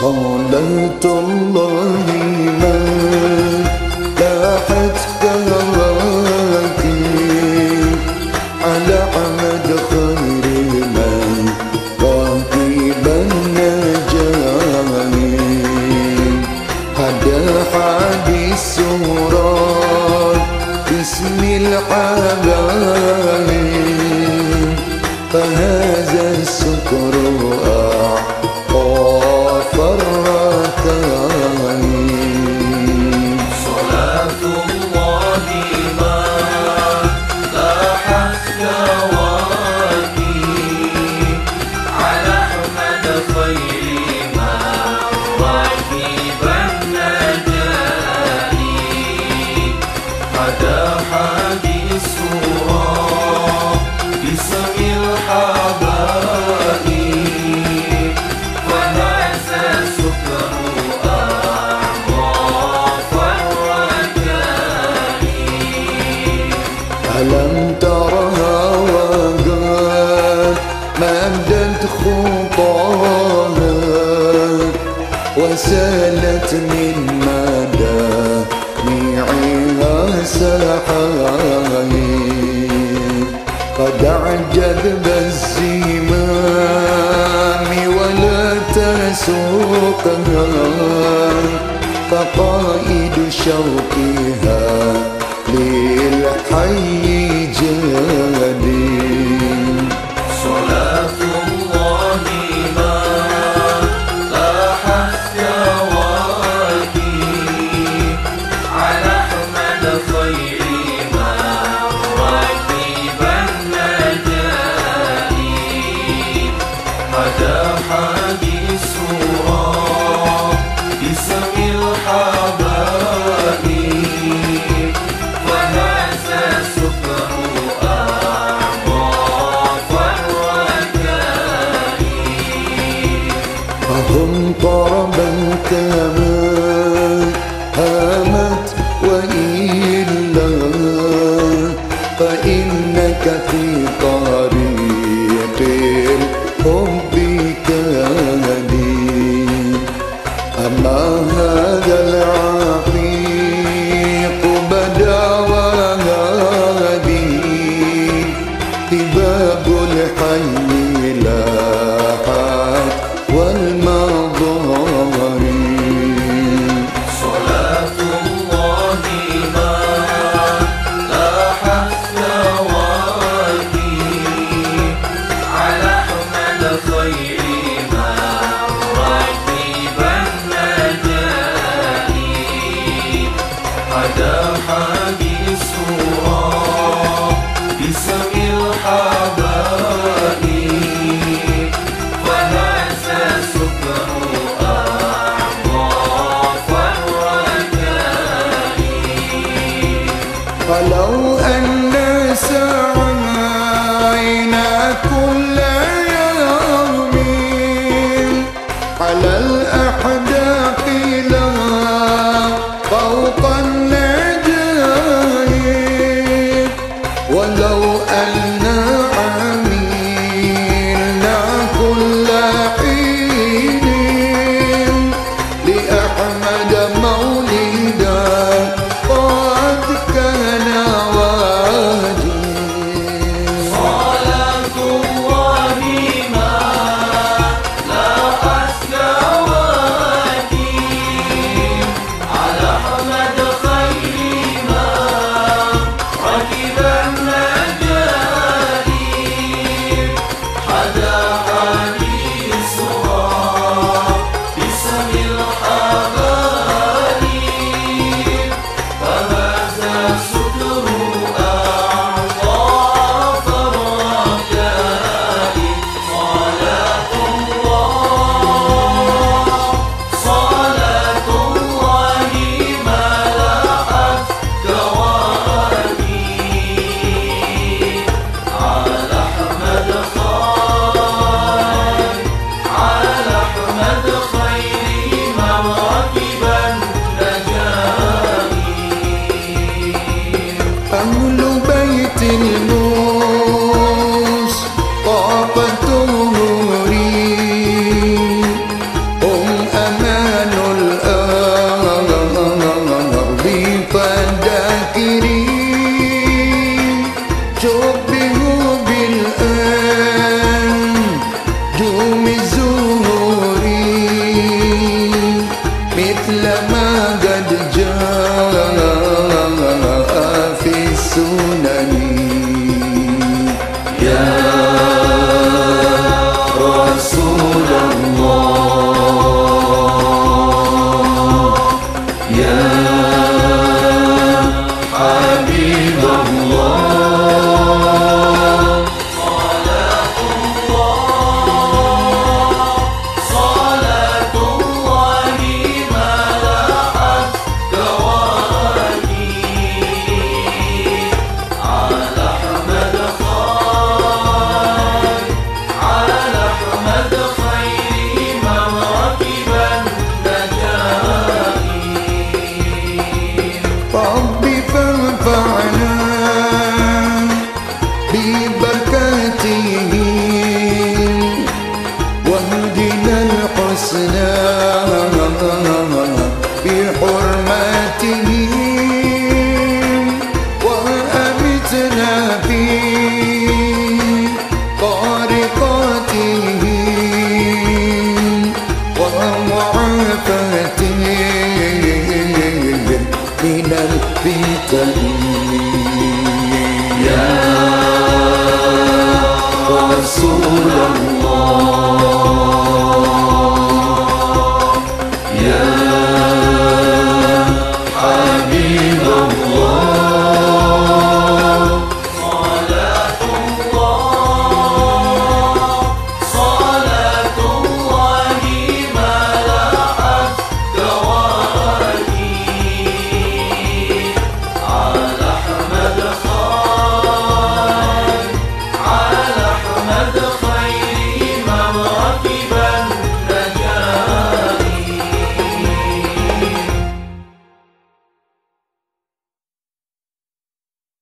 صلاة الله ما لاحت كواكب على عمد خير من راكب النجاني هدى حديث سوران باسم العالمين. فهذا السكر ألم وسالت من مدامعها سحايا قد أعجب بالزمام ولا تسوقها. فقائد شوقها فإنك في طريق الحب كادي أما هذا العقيق بدا وهادي على الأحداق بيت الموس طابت ظهوري أمان الأرض فداكري شبهوا